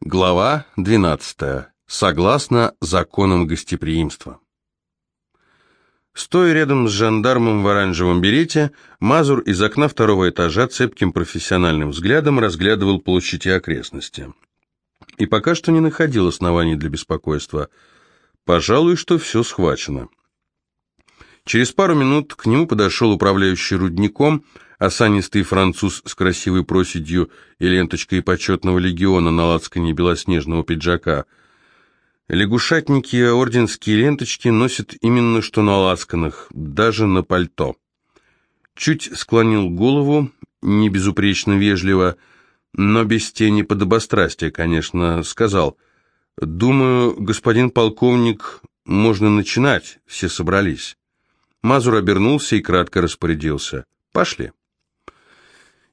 Глава 12. Согласно законам гостеприимства. Стоя рядом с жандармом в оранжевом берете, Мазур из окна второго этажа цепким профессиональным взглядом разглядывал площадь и окрестности. И пока что не находил оснований для беспокойства. Пожалуй, что все схвачено. Через пару минут к нему подошел управляющий рудником, осанистый француз с красивой проседью и ленточкой почетного легиона на лацкане белоснежного пиджака. Лягушатники орденские ленточки носят именно что на лацканах, даже на пальто. Чуть склонил голову, не безупречно вежливо, но без тени подобострастия, конечно, сказал. «Думаю, господин полковник, можно начинать, все собрались». Мазур обернулся и кратко распорядился. «Пошли».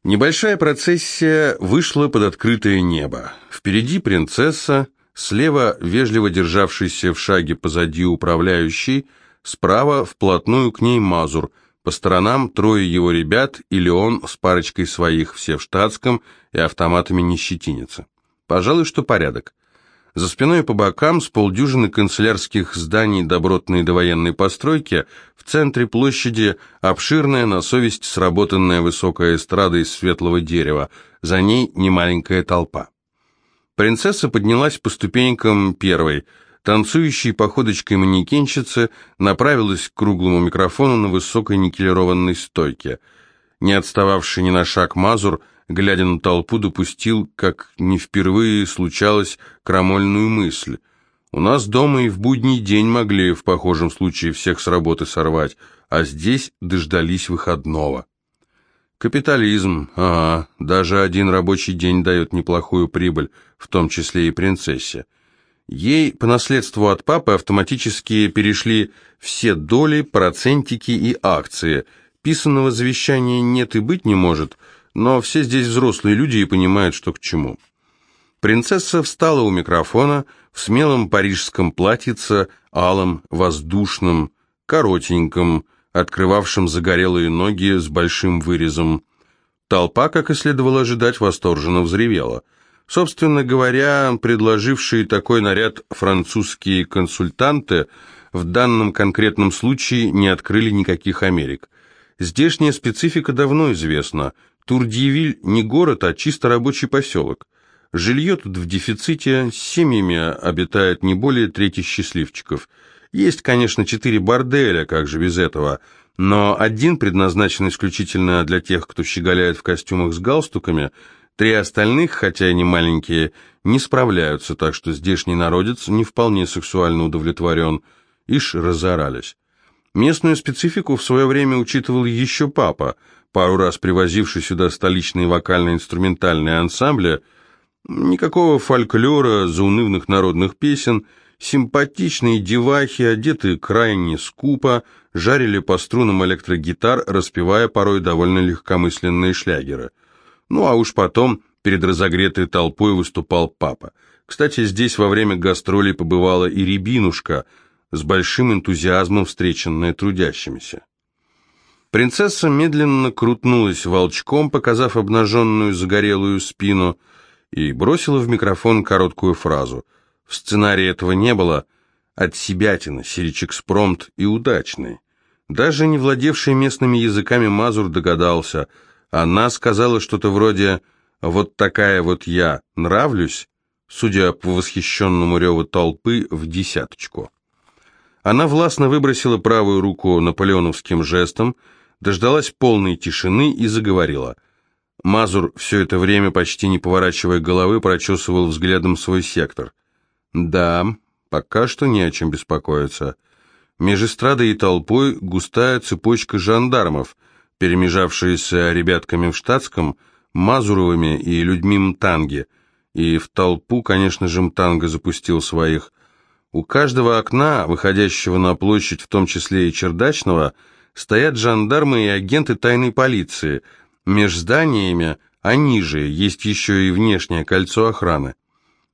Небольшая процессия вышла под открытое небо. Впереди принцесса, слева вежливо державшийся в шаге позади управляющий, справа вплотную к ней Мазур, по сторонам трое его ребят или он с парочкой своих, все в штатском и автоматами не щетинятся. Пожалуй, что порядок. За спиной по бокам с полдюжины канцелярских зданий добротной довоенной постройки, в центре площади обширная на совесть сработанная высокая эстрада из светлого дерева, за ней немаленькая толпа. Принцесса поднялась по ступенькам первой, танцующей походочкой манекенщицы направилась к круглому микрофону на высокой никелированной стойке. Не отстававший ни на шаг Мазур глядя на толпу, допустил, как не впервые случалось, крамольную мысль. У нас дома и в будний день могли в похожем случае всех с работы сорвать, а здесь дождались выходного. Капитализм, ага, даже один рабочий день дает неплохую прибыль, в том числе и принцессе. Ей по наследству от папы автоматически перешли все доли, процентики и акции. Писанного завещания нет и быть не может – но все здесь взрослые люди и понимают, что к чему. Принцесса встала у микрофона в смелом парижском платьице, алом, воздушном, коротеньком, открывавшем загорелые ноги с большим вырезом. Толпа, как и следовало ожидать, восторженно взревела. Собственно говоря, предложившие такой наряд французские консультанты в данном конкретном случае не открыли никаких Америк. Здешняя специфика давно известна. Турдьевиль не город, а чисто рабочий поселок. Жилье тут в дефиците, с семьями обитает не более трети счастливчиков. Есть, конечно, четыре борделя, как же без этого, но один предназначен исключительно для тех, кто щеголяет в костюмах с галстуками, три остальных, хотя и не маленькие, не справляются, так что здешний народец не вполне сексуально удовлетворен. Ишь, разорались. Местную специфику в свое время учитывал еще папа – пару раз привозивший сюда столичные вокально-инструментальные ансамбли, никакого фольклора, заунывных народных песен, симпатичные девахи, одетые крайне скупо, жарили по струнам электрогитар, распевая порой довольно легкомысленные шлягеры. Ну а уж потом перед разогретой толпой выступал папа. Кстати, здесь во время гастролей побывала и Рябинушка, с большим энтузиазмом встреченная трудящимися. Принцесса медленно крутнулась волчком, показав обнаженную загорелую спину, и бросила в микрофон короткую фразу. В сценарии этого не было. От себятина, сирич-экспромт и удачный. Даже не владевший местными языками Мазур догадался. Она сказала что-то вроде «Вот такая вот я, нравлюсь», судя по восхищенному реву толпы, в десяточку. Она властно выбросила правую руку наполеоновским жестом, дождалась полной тишины и заговорила. Мазур все это время, почти не поворачивая головы, прочесывал взглядом свой сектор. «Да, пока что не о чем беспокоиться. Меж эстрадой и толпой густая цепочка жандармов, перемежавшаяся ребятками в штатском, Мазуровыми и людьми Мтанги, и в толпу, конечно же, Мтанга запустил своих. У каждого окна, выходящего на площадь, в том числе и чердачного, — стоят жандармы и агенты тайной полиции. Меж зданиями, а ниже, есть еще и внешнее кольцо охраны.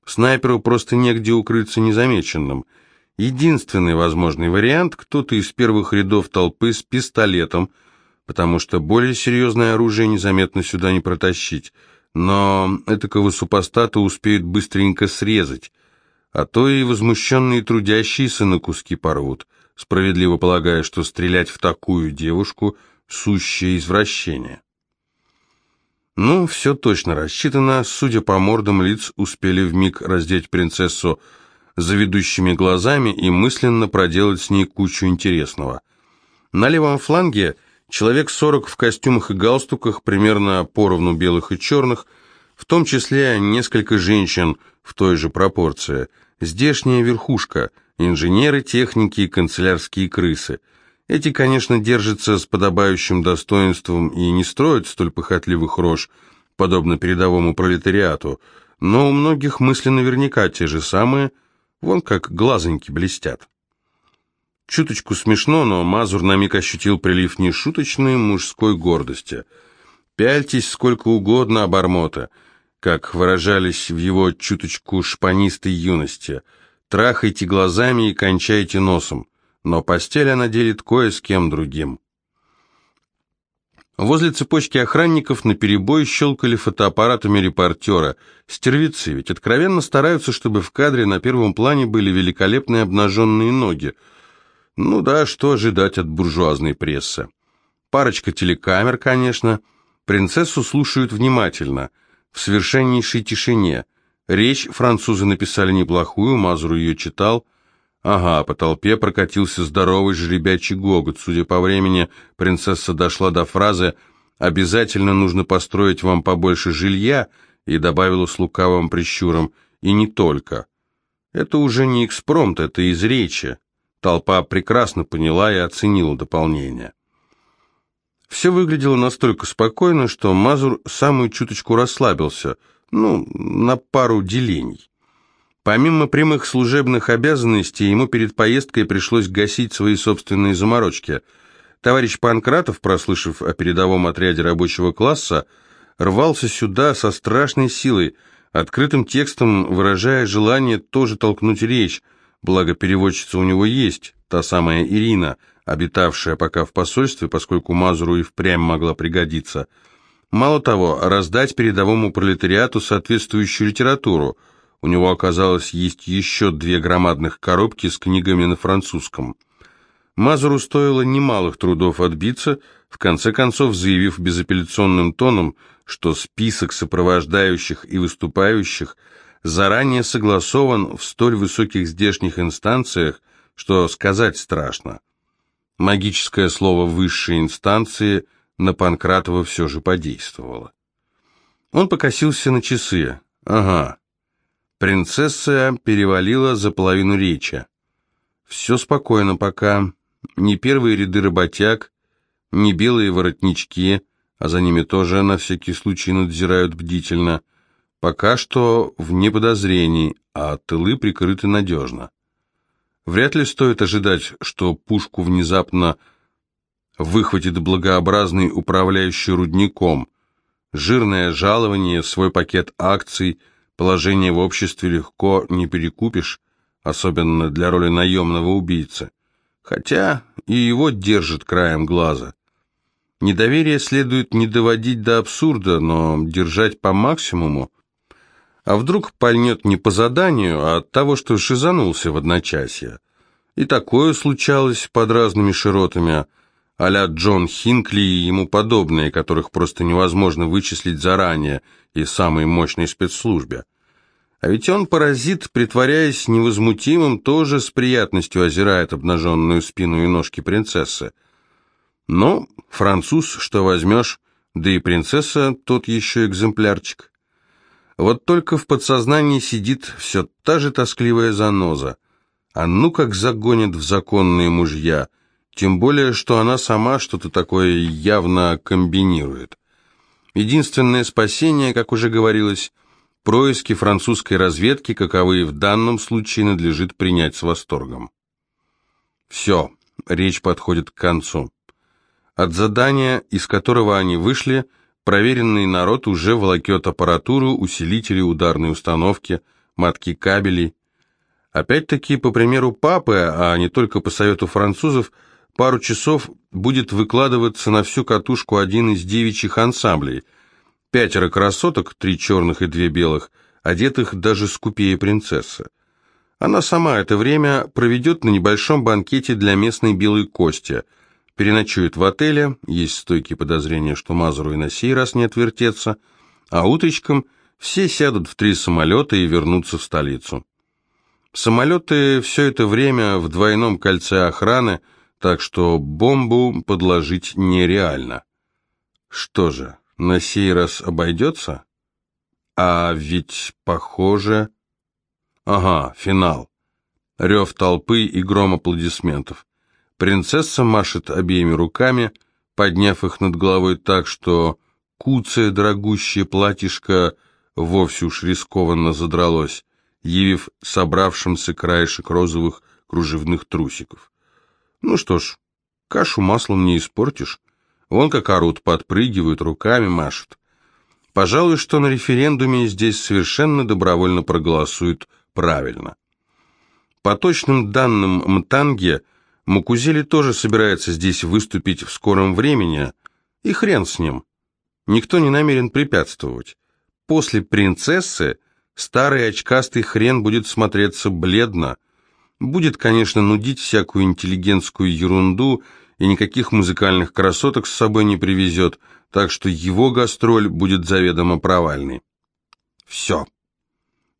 Снайперу просто негде укрыться незамеченным. Единственный возможный вариант – кто-то из первых рядов толпы с пистолетом, потому что более серьезное оружие незаметно сюда не протащить. но этакого супостата успеют быстренько срезать, а то и возмущенные трудящиеся на куски порвут, справедливо полагая, что стрелять в такую девушку – сущее извращение. Ну, все точно рассчитано, судя по мордам лиц, успели вмиг раздеть принцессу заведущими глазами и мысленно проделать с ней кучу интересного. На левом фланге человек сорок в костюмах и галстуках, примерно поровну белых и черных, в том числе несколько женщин в той же пропорции. Здешняя верхушка – инженеры, техники и канцелярские крысы – эти, конечно, держатся с подобающим достоинством и не строят столь похотливых рож, подобно передовому пролетариату, но у многих мысли наверняка те же самые, вон как глазоньки блестят. Чуточку смешно, но Мазур на миг ощутил прилив нешуточной мужской гордости. «Пяльтесь сколько угодно, обормота», как выражались в его чуточку шпанистой юности, «трахайте глазами и кончайте носом» но постель она делит кое с кем другим. Возле цепочки охранников наперебой щелкали фотоаппаратами репортера. Стервицы ведь откровенно стараются, чтобы в кадре на первом плане были великолепные обнаженные ноги. Ну да, что ожидать от буржуазной прессы. Парочка телекамер, конечно. Принцессу слушают внимательно, в совершеннейшей тишине. Речь французы написали неплохую, Мазур ее читал – Ага, по толпе прокатился здоровый жеребячий гогот. Судя по времени, принцесса дошла до фразы «Обязательно нужно построить вам побольше жилья» и добавила с лукавым прищуром «И не только». Это уже не экспромт, это из речи. Толпа прекрасно поняла и оценила дополнение. Все выглядело настолько спокойно, что Мазур самую чуточку расслабился, ну, на пару делений. Помимо прямых служебных обязанностей, ему перед поездкой пришлось гасить свои собственные заморочки. Товарищ Панкратов, прослышав о передовом отряде рабочего класса, рвался сюда со страшной силой, открытым текстом выражая желание тоже толкнуть речь, благо переводчица у него есть, та самая Ирина, обитавшая пока в посольстве, поскольку Мазуру и впрямь могла пригодиться. Мало того, раздать передовому пролетариату соответствующую литературу – у него, оказалось, есть еще две громадных коробки с книгами на французском. Мазуру стоило немалых трудов отбиться, в конце концов заявив безапелляционным тоном, что список сопровождающих и выступающих заранее согласован в столь высоких здешних инстанциях, что сказать страшно. Магическое слово «высшие инстанции» на Панкратова все же подействовало. Он покосился на часы. Ага, Принцесса перевалила за половину речи. Все спокойно пока. Ни первые ряды работяг, ни белые воротнички, а за ними тоже на всякий случай надзирают бдительно. Пока что вне подозрений, а тылы прикрыты надежно. Вряд ли стоит ожидать, что пушку внезапно выхватит благообразный управляющий рудником. Жирное жалование, свой пакет акций – Положение в обществе легко не перекупишь, особенно для роли наемного убийцы. Хотя и его держит краем глаза. Недоверие следует не доводить до абсурда, но держать по максимуму. А вдруг пальнет не по заданию, а от того, что шизанулся в одночасье. И такое случалось под разными широтами, а-ля Джон Хинкли и ему подобные, которых просто невозможно вычислить заранее и самой мощной спецслужбе. А ведь он, паразит, притворяясь невозмутимым, тоже с приятностью озирает обнаженную спину и ножки принцессы. Но француз, что возьмешь, да и принцесса тот еще экземплярчик. Вот только в подсознании сидит все та же тоскливая заноза. А ну как загонит в законные мужья, тем более, что она сама что-то такое явно комбинирует. Единственное спасение, как уже говорилось, происки французской разведки, каковые в данном случае надлежит принять с восторгом. Все, речь подходит к концу. От задания, из которого они вышли, проверенный народ уже волокет аппаратуру, усилители ударной установки, матки кабелей. Опять-таки, по примеру папы, а не только по совету французов, пару часов будет выкладываться на всю катушку один из девичьих ансамблей. пятеро красоток, три черных и две белых, одетых даже скупее принцессы. Она сама это время проведет на небольшом банкете для местной белой кости, переночует в отеле, есть стойкие подозрения, что Мазуру и на сей раз не отвертеться, а утречком все сядут в три самолета и вернутся в столицу. Самолеты все это время в двойном кольце охраны, так что бомбу подложить нереально. Что же, на сей раз обойдется? А ведь, похоже... Ага, финал. Рев толпы и гром аплодисментов. Принцесса машет обеими руками, подняв их над головой так, что куцая дорогущее платьишко вовсе уж рискованно задралось, явив собравшимся краешек розовых кружевных трусиков. Ну что ж, кашу маслом не испортишь. Вон как орут, подпрыгивают, руками машут. Пожалуй, что на референдуме здесь совершенно добровольно проголосуют правильно. По точным данным Мтанге, Мукузели тоже собирается здесь выступить в скором времени, и хрен с ним. Никто не намерен препятствовать. После принцессы старый очкастый хрен будет смотреться бледно, будет, конечно, нудить всякую интеллигентскую ерунду и никаких музыкальных красоток с собой не привезет, так что его гастроль будет заведомо провальной. Все.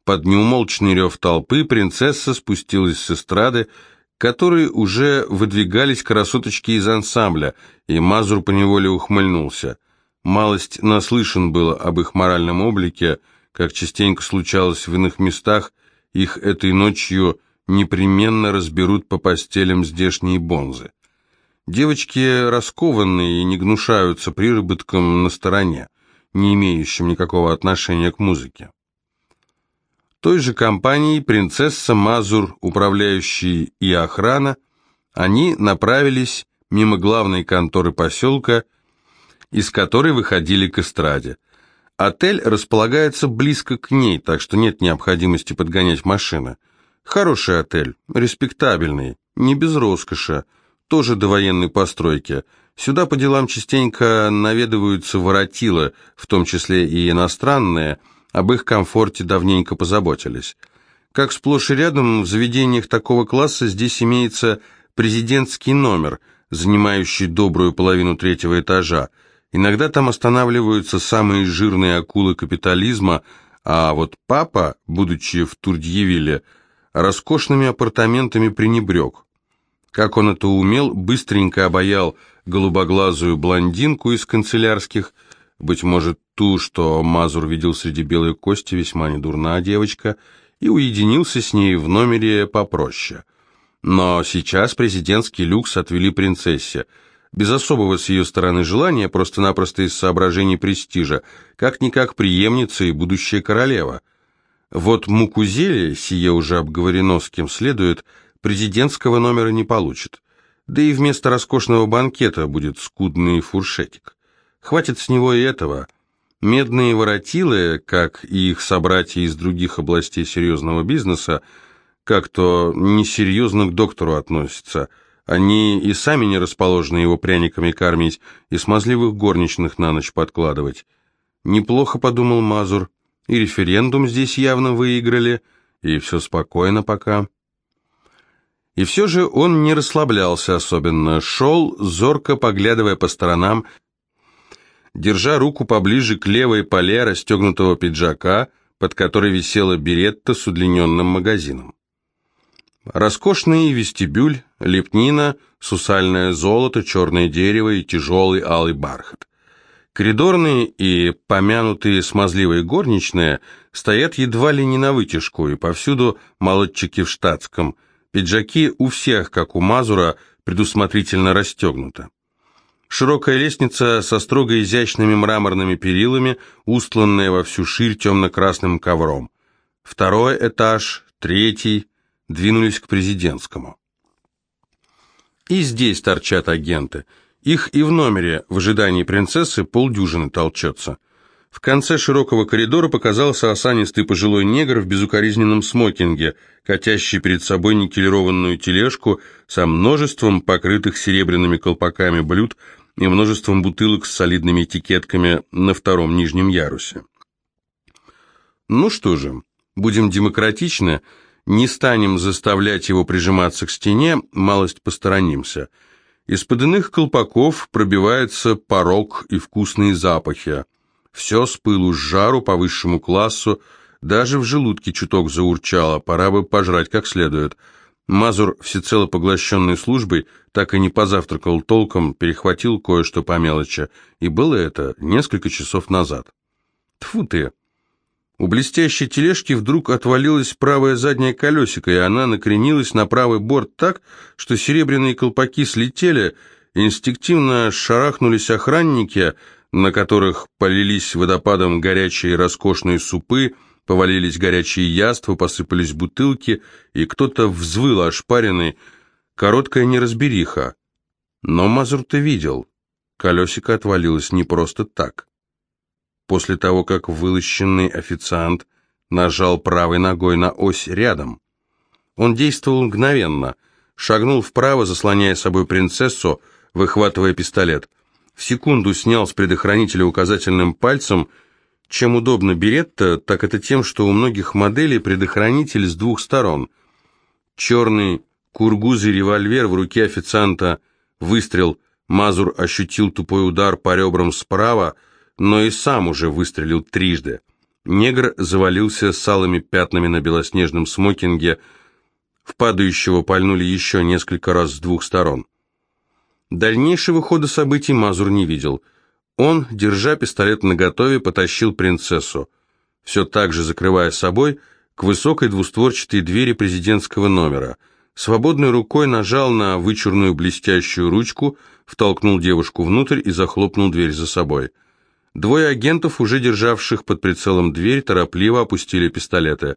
Под неумолчный рев толпы принцесса спустилась с эстрады, которые уже выдвигались красоточки из ансамбля, и Мазур поневоле ухмыльнулся. Малость наслышан было об их моральном облике, как частенько случалось в иных местах, их этой ночью непременно разберут по постелям здешние бонзы. Девочки раскованные и не гнушаются приработком на стороне, не имеющим никакого отношения к музыке той же компанией принцесса Мазур, управляющий и охрана, они направились мимо главной конторы поселка, из которой выходили к эстраде. Отель располагается близко к ней, так что нет необходимости подгонять машины. Хороший отель, респектабельный, не без роскоши, тоже до военной постройки. Сюда по делам частенько наведываются воротилы, в том числе и иностранные – об их комфорте давненько позаботились. Как сплошь и рядом в заведениях такого класса здесь имеется президентский номер, занимающий добрую половину третьего этажа. Иногда там останавливаются самые жирные акулы капитализма, а вот папа, будучи в Турдьевиле, роскошными апартаментами пренебрег. Как он это умел, быстренько обаял голубоглазую блондинку из канцелярских – быть может, ту, что Мазур видел среди белой кости, весьма недурна девочка, и уединился с ней в номере попроще. Но сейчас президентский люкс отвели принцессе, без особого с ее стороны желания, просто-напросто из соображений престижа, как-никак преемница и будущая королева. Вот Мукузели, сие уже обговорено с кем следует, президентского номера не получит. Да и вместо роскошного банкета будет скудный фуршетик. Хватит с него и этого. Медные воротилы, как и их собратья из других областей серьезного бизнеса, как-то несерьезно к доктору относятся. Они и сами не расположены его пряниками кормить и смазливых горничных на ночь подкладывать. Неплохо, подумал Мазур, и референдум здесь явно выиграли, и все спокойно пока. И все же он не расслаблялся особенно, шел, зорко поглядывая по сторонам, держа руку поближе к левой поле расстегнутого пиджака, под которой висела беретта с удлиненным магазином. Роскошный вестибюль, лепнина, сусальное золото, черное дерево и тяжелый алый бархат. Коридорные и помянутые смазливые горничные стоят едва ли не на вытяжку, и повсюду молодчики в штатском. Пиджаки у всех, как у Мазура, предусмотрительно расстегнуты. Широкая лестница со строго изящными мраморными перилами, устланная во всю ширь темно-красным ковром. Второй этаж, третий, двинулись к президентскому. И здесь торчат агенты. Их и в номере в ожидании принцессы полдюжины толчется. В конце широкого коридора показался осанистый пожилой негр в безукоризненном смокинге, катящий перед собой никелированную тележку со множеством покрытых серебряными колпаками блюд и множеством бутылок с солидными этикетками на втором нижнем ярусе. Ну что же, будем демократичны, не станем заставлять его прижиматься к стене, малость посторонимся. Из-под иных колпаков пробивается порог и вкусные запахи. Все с пылу с жару по высшему классу, даже в желудке чуток заурчало, пора бы пожрать как следует. Мазур, всецело поглощенный службой, так и не позавтракал толком, перехватил кое-что по мелочи, и было это несколько часов назад. Тфу ты! У блестящей тележки вдруг отвалилось правое заднее колесико, и она накренилась на правый борт так, что серебряные колпаки слетели, инстинктивно шарахнулись охранники, на которых полились водопадом горячие роскошные супы, повалились горячие яства, посыпались бутылки, и кто-то взвыл ошпаренный, короткая неразбериха. Но Мазур-то видел, колесико отвалилось не просто так после того, как вылощенный официант нажал правой ногой на ось рядом. Он действовал мгновенно, шагнул вправо, заслоняя собой принцессу, выхватывая пистолет. В секунду снял с предохранителя указательным пальцем. Чем удобно беретта, так это тем, что у многих моделей предохранитель с двух сторон. Черный кургузый револьвер в руке официанта, выстрел, Мазур ощутил тупой удар по ребрам справа, но и сам уже выстрелил трижды. Негр завалился с алыми пятнами на белоснежном смокинге, в падающего пальнули еще несколько раз с двух сторон. Дальнейшего хода событий Мазур не видел. Он, держа пистолет наготове, потащил принцессу, все так же закрывая собой, к высокой двустворчатой двери президентского номера. Свободной рукой нажал на вычурную блестящую ручку, втолкнул девушку внутрь и захлопнул дверь за собой. Двое агентов, уже державших под прицелом дверь, торопливо опустили пистолеты.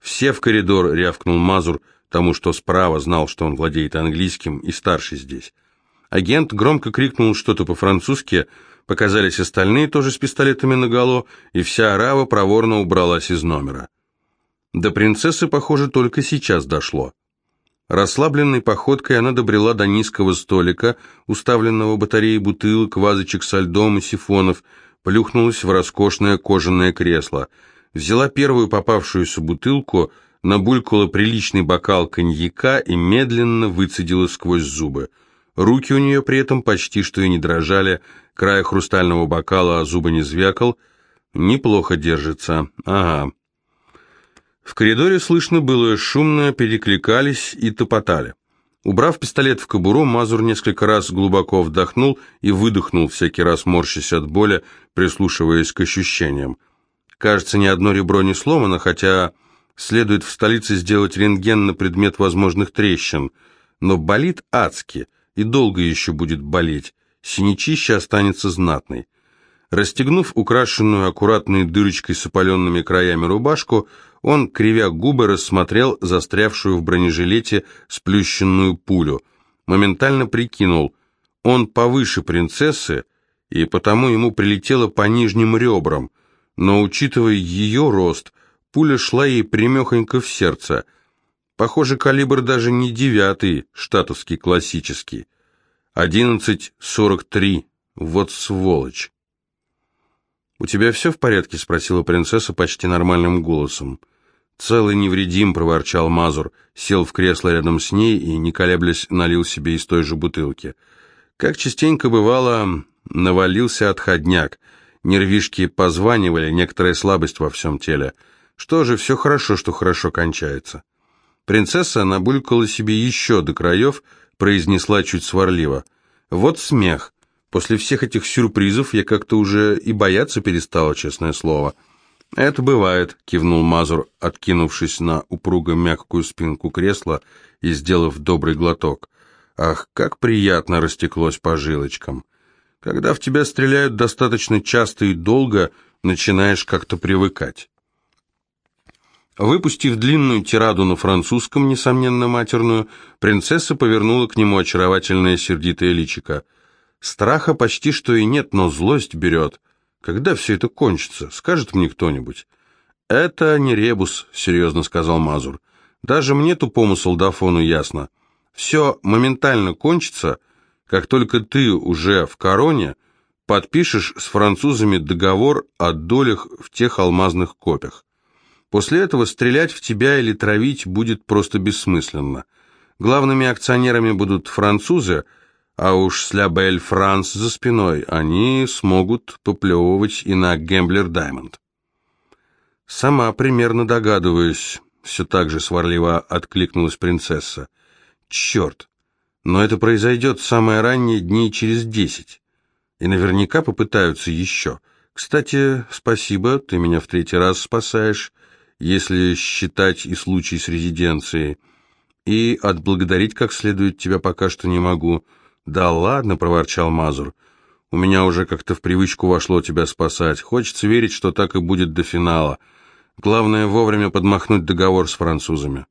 «Все в коридор!» — рявкнул Мазур, тому, что справа знал, что он владеет английским и старший здесь. Агент громко крикнул что-то по-французски, показались остальные тоже с пистолетами наголо, и вся арава проворно убралась из номера. До принцессы, похоже, только сейчас дошло. Расслабленной походкой она добрела до низкого столика, уставленного батареей бутылок, вазочек со льдом и сифонов, плюхнулась в роскошное кожаное кресло, взяла первую попавшуюся бутылку, набулькала приличный бокал коньяка и медленно выцедила сквозь зубы. Руки у нее при этом почти что и не дрожали, край хрустального бокала зубы не звякал. Неплохо держится, ага. В коридоре слышно было шумно, перекликались и топотали. Убрав пистолет в кобуру, Мазур несколько раз глубоко вдохнул и выдохнул, всякий раз морщась от боли, прислушиваясь к ощущениям. Кажется, ни одно ребро не сломано, хотя следует в столице сделать рентген на предмет возможных трещин. Но болит адски, и долго еще будет болеть. Синячище останется знатной. Расстегнув украшенную аккуратной дырочкой с опаленными краями рубашку, он, кривя губы, рассмотрел застрявшую в бронежилете сплющенную пулю. Моментально прикинул, он повыше принцессы, и потому ему прилетело по нижним ребрам, но, учитывая ее рост, пуля шла ей примехонько в сердце. Похоже, калибр даже не девятый, штатовский классический. Одиннадцать сорок три. Вот сволочь. «У тебя все в порядке?» — спросила принцесса почти нормальным голосом. «Целый невредим», — проворчал Мазур, сел в кресло рядом с ней и, не колеблясь, налил себе из той же бутылки. Как частенько бывало, навалился отходняк. Нервишки позванивали, некоторая слабость во всем теле. Что же, все хорошо, что хорошо кончается. Принцесса набулькала себе еще до краев, произнесла чуть сварливо. «Вот смех. После всех этих сюрпризов я как-то уже и бояться перестала, честное слово». «Это бывает», — кивнул Мазур, откинувшись на упруго мягкую спинку кресла и сделав добрый глоток. «Ах, как приятно растеклось по жилочкам! Когда в тебя стреляют достаточно часто и долго, начинаешь как-то привыкать». Выпустив длинную тираду на французском, несомненно матерную, принцесса повернула к нему очаровательное сердитое личико. Страха почти что и нет, но злость берет. Когда все это кончится? Скажет мне кто-нибудь. Это не ребус, серьезно сказал Мазур. Даже мне, тупому солдафону, ясно. Все моментально кончится, Как только ты уже в короне, подпишешь с французами договор о долях в тех алмазных копях. После этого стрелять в тебя или травить будет просто бессмысленно. Главными акционерами будут французы, а уж с Ля Франс за спиной они смогут поплевывать и на Гемблер Даймонд. «Сама примерно догадываюсь», — все так же сварливо откликнулась принцесса. «Черт! Но это произойдет самое раннее дней через десять. И наверняка попытаются еще. Кстати, спасибо, ты меня в третий раз спасаешь, если считать и случай с резиденцией. И отблагодарить как следует тебя пока что не могу». «Да ладно», — проворчал Мазур. «У меня уже как-то в привычку вошло тебя спасать. Хочется верить, что так и будет до финала». Главное вовремя подмахнуть договор с французами.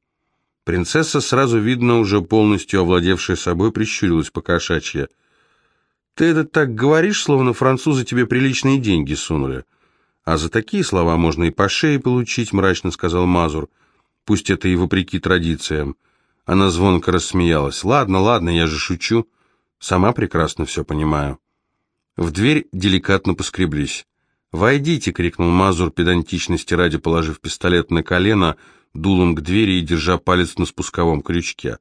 Принцесса, сразу видно, уже полностью овладевшая собой, прищурилась по-кошачьи. «Ты это так говоришь, словно французы тебе приличные деньги сунули». «А за такие слова можно и по шее получить», — мрачно сказал Мазур. «Пусть это и вопреки традициям». Она звонко рассмеялась. «Ладно, ладно, я же шучу. Сама прекрасно все понимаю». В дверь деликатно поскреблись. «Войдите!» — крикнул Мазур педантичности ради, положив пистолет на колено, дулом к двери и держа палец на спусковом крючке.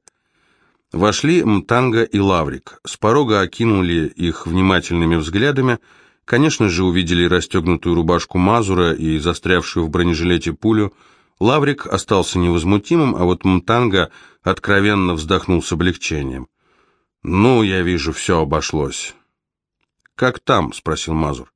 Вошли Мтанга и Лаврик. С порога окинули их внимательными взглядами, конечно же, увидели расстегнутую рубашку Мазура и застрявшую в бронежилете пулю. Лаврик остался невозмутимым, а вот Мтанга откровенно вздохнул с облегчением. «Ну, я вижу, все обошлось». «Как там?» — спросил Мазур.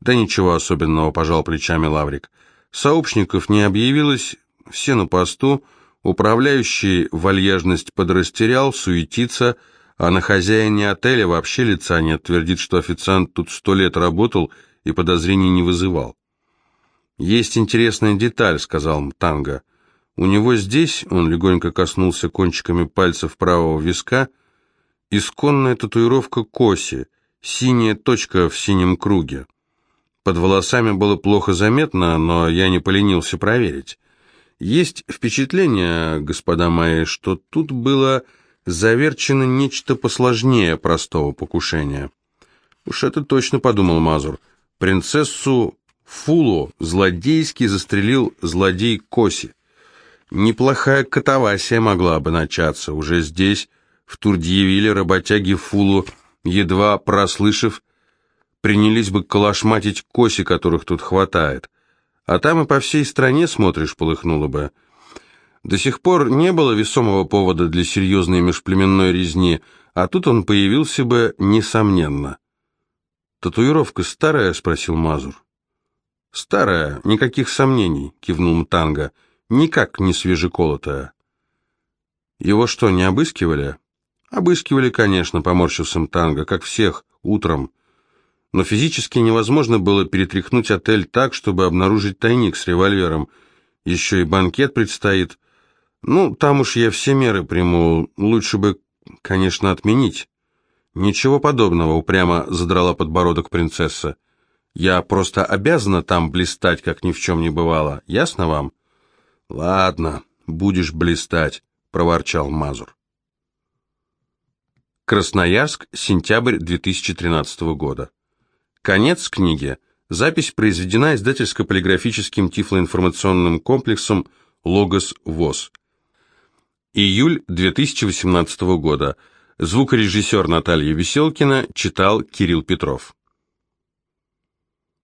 Да ничего особенного, пожал плечами Лаврик. Сообщников не объявилось, все на посту, управляющий вальяжность подрастерял, суетится, а на хозяине отеля вообще лица нет, твердит, что официант тут сто лет работал и подозрений не вызывал. «Есть интересная деталь», — сказал Мтанга. «У него здесь, — он легонько коснулся кончиками пальцев правого виска, — исконная татуировка коси, синяя точка в синем круге. Под волосами было плохо заметно, но я не поленился проверить. Есть впечатление, господа мои, что тут было заверчено нечто посложнее простого покушения. Уж это точно подумал Мазур. Принцессу Фулу злодейски застрелил злодей Коси. Неплохая катавасия могла бы начаться. Уже здесь, в Турдьевиле, работяги Фулу, едва прослышав, принялись бы калашматить коси, которых тут хватает. А там и по всей стране, смотришь, полыхнуло бы. До сих пор не было весомого повода для серьезной межплеменной резни, а тут он появился бы несомненно. «Татуировка старая?» — спросил Мазур. «Старая, никаких сомнений», — кивнул Мтанга. «Никак не свежеколотая». «Его что, не обыскивали?» «Обыскивали, конечно», — поморщился Мтанга, — «как всех, утром но физически невозможно было перетряхнуть отель так, чтобы обнаружить тайник с револьвером. Еще и банкет предстоит. Ну, там уж я все меры приму. Лучше бы, конечно, отменить. Ничего подобного, упрямо задрала подбородок принцесса. Я просто обязана там блистать, как ни в чем не бывало. Ясно вам? Ладно, будешь блистать, проворчал Мазур. Красноярск, сентябрь 2013 года. Конец книги. Запись произведена издательско-полиграфическим тифлоинформационным комплексом «Логос ВОЗ». Июль 2018 года. Звукорежиссер Наталья Веселкина читал Кирилл Петров.